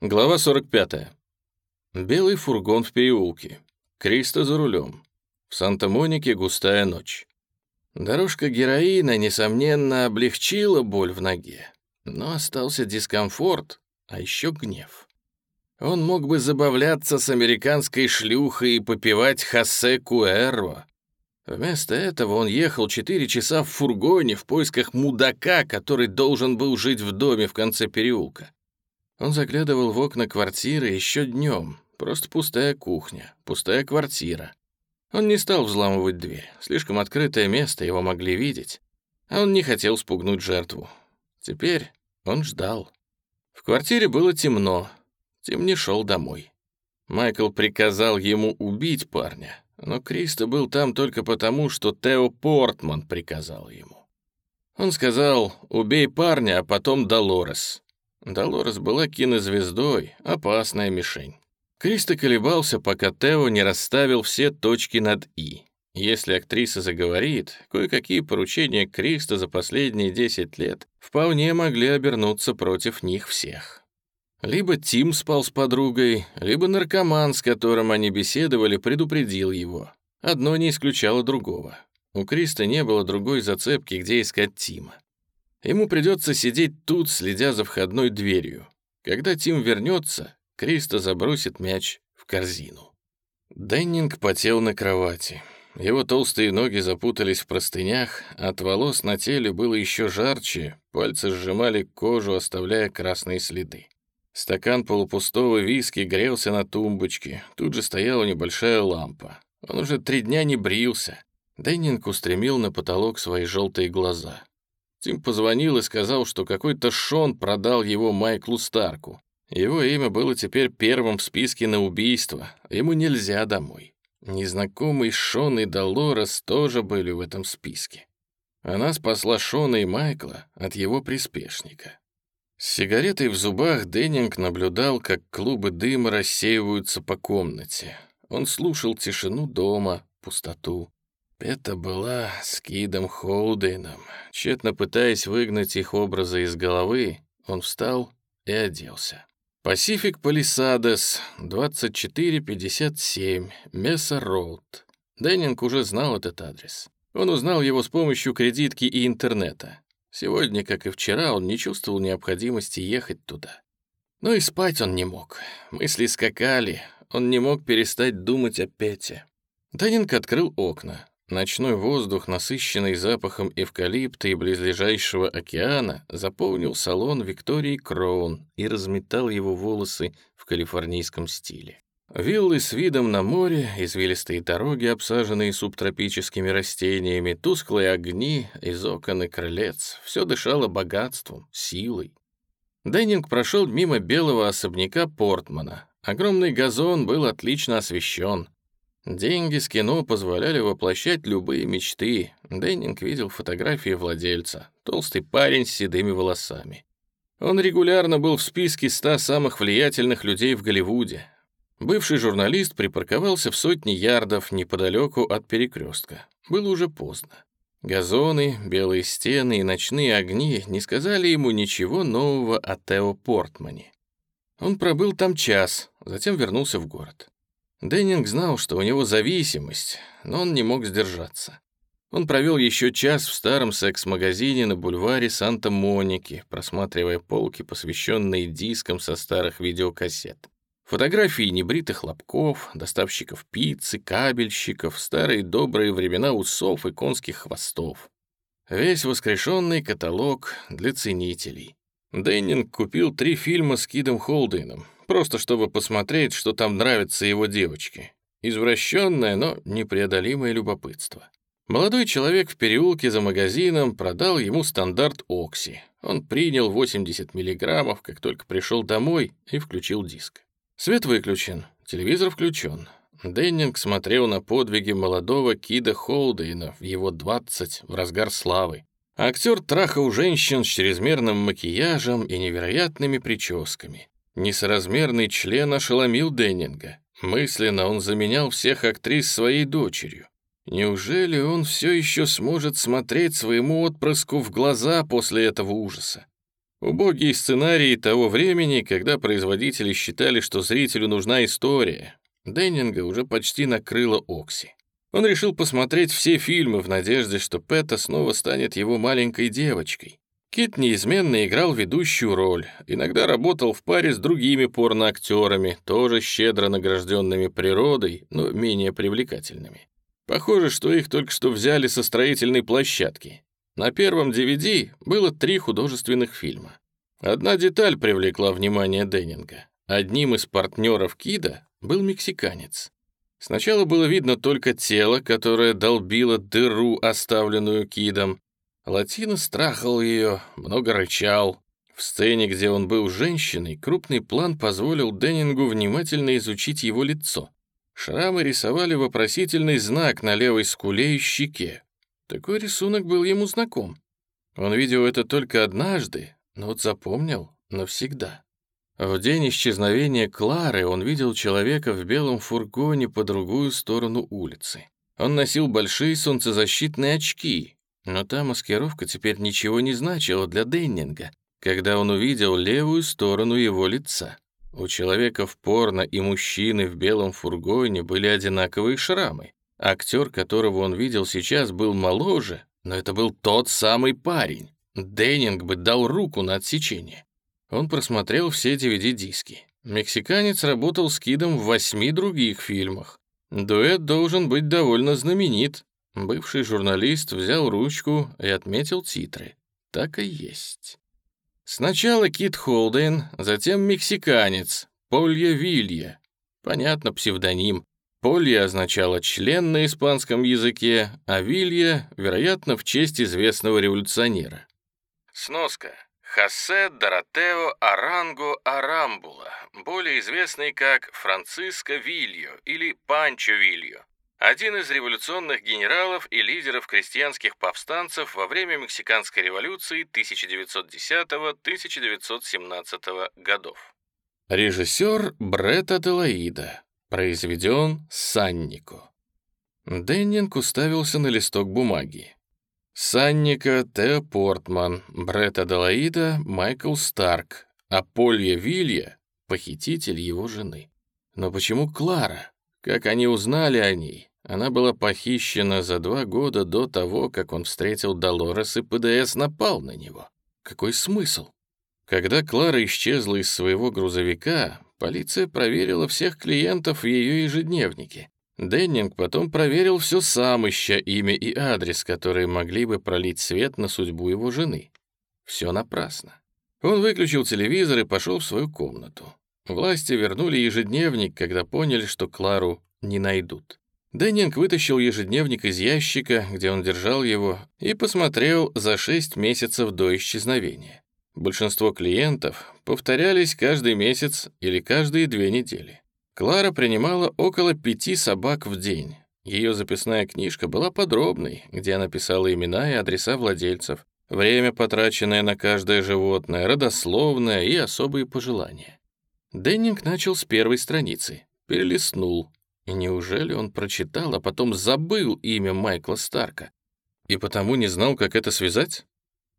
Глава 45. Белый фургон в переулке. Криста за рулем. В Санта-Монике густая ночь. Дорожка героина, несомненно, облегчила боль в ноге, но остался дискомфорт, а еще гнев. Он мог бы забавляться с американской шлюхой и попивать Хосе Куэрво. Вместо этого он ехал четыре часа в фургоне в поисках мудака, который должен был жить в доме в конце переулка. Он заглядывал в окна квартиры еще днем. Просто пустая кухня, пустая квартира. Он не стал взламывать дверь. Слишком открытое место, его могли видеть. А он не хотел спугнуть жертву. Теперь он ждал. В квартире было темно. Тим не шел домой. Майкл приказал ему убить парня, но Кристо был там только потому, что Тео Портман приказал ему. Он сказал «убей парня, а потом Долорес». Долорес была кинозвездой, опасная мишень. Кристо колебался, пока Тео не расставил все точки над «и». Если актриса заговорит, кое-какие поручения Криста за последние 10 лет вполне могли обернуться против них всех. Либо Тим спал с подругой, либо наркоман, с которым они беседовали, предупредил его. Одно не исключало другого. У Криста не было другой зацепки, где искать Тима. Ему придется сидеть тут, следя за входной дверью. Когда Тим вернется, Криста забросит мяч в корзину. Деннинг потел на кровати. Его толстые ноги запутались в простынях, от волос на теле было еще жарче, пальцы сжимали кожу, оставляя красные следы. Стакан полупустого виски грелся на тумбочке, тут же стояла небольшая лампа. Он уже три дня не брился. Деннинг устремил на потолок свои желтые глаза. Тим позвонил и сказал, что какой-то Шон продал его Майклу Старку. Его имя было теперь первым в списке на убийство. Ему нельзя домой. Незнакомый Шон и Долорес тоже были в этом списке. Она спасла Шона и Майкла от его приспешника. С сигаретой в зубах Деннинг наблюдал, как клубы дыма рассеиваются по комнате. Он слушал тишину дома, пустоту. Это была с Кидом Холдейном. Тщетно пытаясь выгнать их образы из головы, он встал и оделся. Пасифик Палисадес, 2457, Месса Роуд. Деннинг уже знал этот адрес. Он узнал его с помощью кредитки и интернета. Сегодня, как и вчера, он не чувствовал необходимости ехать туда. Но и спать он не мог. Мысли скакали, он не мог перестать думать о Пете. Деннинг открыл окна. Ночной воздух, насыщенный запахом эвкалипта и близлежащего океана, заполнил салон Виктории Кроун и разметал его волосы в калифорнийском стиле. Виллы с видом на море, извилистые дороги, обсаженные субтропическими растениями, тусклые огни из окон и крылец — все дышало богатством, силой. Деннинг прошел мимо белого особняка Портмана. Огромный газон был отлично освещен. Деньги с кино позволяли воплощать любые мечты. Деннинг видел фотографии владельца. Толстый парень с седыми волосами. Он регулярно был в списке 100 самых влиятельных людей в Голливуде. Бывший журналист припарковался в сотни ярдов неподалеку от перекрестка. Было уже поздно. Газоны, белые стены и ночные огни не сказали ему ничего нового о Тео Портмане. Он пробыл там час, затем вернулся в город. Деннинг знал, что у него зависимость, но он не мог сдержаться. Он провел еще час в старом секс-магазине на бульваре Санта-Моники, просматривая полки, посвященные дискам со старых видеокассет. Фотографии небритых лобков, доставщиков пиццы, кабельщиков, старые добрые времена усов и конских хвостов. Весь воскрешенный каталог для ценителей. Деннинг купил три фильма с Кидом Холдейном, просто чтобы посмотреть, что там нравится его девочке. Извращенное, но непреодолимое любопытство. Молодой человек в переулке за магазином продал ему стандарт Окси. Он принял 80 миллиграммов, как только пришел домой, и включил диск. Свет выключен, телевизор включен. Деннинг смотрел на подвиги молодого Кида Холдейна в его 20 в разгар славы. Актер трахал женщин с чрезмерным макияжем и невероятными прическами. Несоразмерный член ошеломил Деннинга. Мысленно он заменял всех актрис своей дочерью. Неужели он все еще сможет смотреть своему отпрыску в глаза после этого ужаса? Убогие сценарии того времени, когда производители считали, что зрителю нужна история. Деннинга уже почти накрыло Окси. Он решил посмотреть все фильмы в надежде, что Пэта снова станет его маленькой девочкой. Кит неизменно играл ведущую роль, иногда работал в паре с другими порноактерами, тоже щедро награжденными природой, но менее привлекательными. Похоже, что их только что взяли со строительной площадки. На первом DVD было три художественных фильма. Одна деталь привлекла внимание Деннинга. Одним из партнеров Кида был мексиканец. Сначала было видно только тело, которое долбило дыру, оставленную Кидом. Латино страхал ее, много рычал. В сцене, где он был женщиной, крупный план позволил Деннингу внимательно изучить его лицо. Шрамы рисовали вопросительный знак на левой скуле и щеке. Такой рисунок был ему знаком. Он видел это только однажды, но вот запомнил навсегда. В день исчезновения Клары он видел человека в белом фургоне по другую сторону улицы. Он носил большие солнцезащитные очки, но та маскировка теперь ничего не значила для Деннинга, когда он увидел левую сторону его лица. У человека в порно и мужчины в белом фургоне были одинаковые шрамы. Актер, которого он видел сейчас, был моложе, но это был тот самый парень. Деннинг бы дал руку на отсечение. Он просмотрел все DVD-диски. Мексиканец работал с Кидом в восьми других фильмах. Дуэт должен быть довольно знаменит. Бывший журналист взял ручку и отметил титры. Так и есть. Сначала Кит Холден, затем мексиканец, Полья Вилья. Понятно, псевдоним. Полья означало «член» на испанском языке, а Вилья, вероятно, в честь известного революционера. Сноска. Хосе Доротео Аранго Арамбула, более известный как Франциско Вильо или Панчо Вильо, один из революционных генералов и лидеров крестьянских повстанцев во время Мексиканской революции 1910-1917 годов. Режиссер Бретт Аделаида. Произведен Саннико. Деннинг уставился на листок бумаги. Санника Т. Портман, Бретт Аделаида, Майкл Старк, Аполья Вилья, похититель его жены. Но почему Клара? Как они узнали о ней? Она была похищена за два года до того, как он встретил Долорес, и ПДС напал на него. Какой смысл? Когда Клара исчезла из своего грузовика, полиция проверила всех клиентов в ее ежедневнике. Деннинг потом проверил все сам, ища имя и адрес, которые могли бы пролить свет на судьбу его жены. Все напрасно. Он выключил телевизор и пошел в свою комнату. Власти вернули ежедневник, когда поняли, что Клару не найдут. Деннинг вытащил ежедневник из ящика, где он держал его, и посмотрел за шесть месяцев до исчезновения. Большинство клиентов повторялись каждый месяц или каждые две недели. Клара принимала около пяти собак в день. Ее записная книжка была подробной, где она писала имена и адреса владельцев, время, потраченное на каждое животное, родословное и особые пожелания. Деннинг начал с первой страницы, перелистнул. И неужели он прочитал, а потом забыл имя Майкла Старка? И потому не знал, как это связать?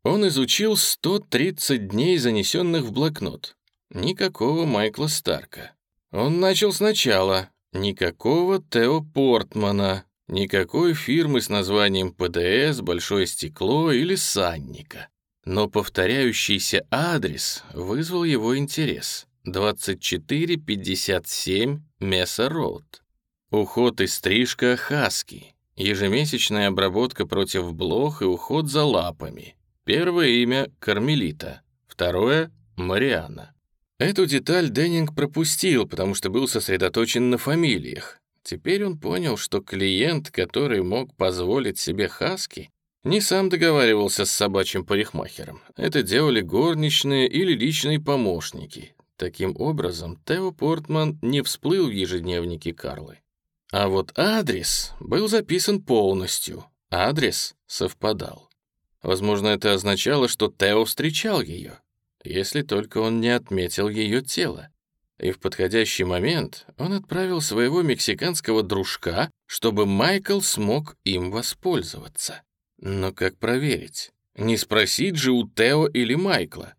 Он изучил 130 дней, занесенных в блокнот. Никакого Майкла Старка. Он начал сначала. Никакого Тео Портмана, никакой фирмы с названием ПДС, Большое стекло или Санника. Но повторяющийся адрес вызвал его интерес. 2457 Месса Роуд. Уход и стрижка Хаски. Ежемесячная обработка против блох и уход за лапами. Первое имя — Кармелита, второе — Мариана. Эту деталь Деннинг пропустил, потому что был сосредоточен на фамилиях. Теперь он понял, что клиент, который мог позволить себе хаски, не сам договаривался с собачьим парикмахером. Это делали горничные или личные помощники. Таким образом, Тео Портман не всплыл в ежедневнике Карлы. А вот адрес был записан полностью. Адрес совпадал. Возможно, это означало, что Тео встречал ее если только он не отметил ее тело. И в подходящий момент он отправил своего мексиканского дружка, чтобы Майкл смог им воспользоваться. Но как проверить? Не спросить же у Тео или Майкла.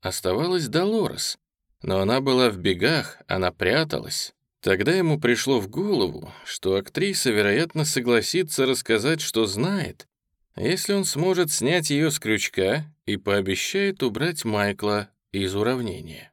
оставалась Долорес. Но она была в бегах, она пряталась. Тогда ему пришло в голову, что актриса, вероятно, согласится рассказать, что знает, если он сможет снять ее с крючка и пообещает убрать Майкла из уравнения.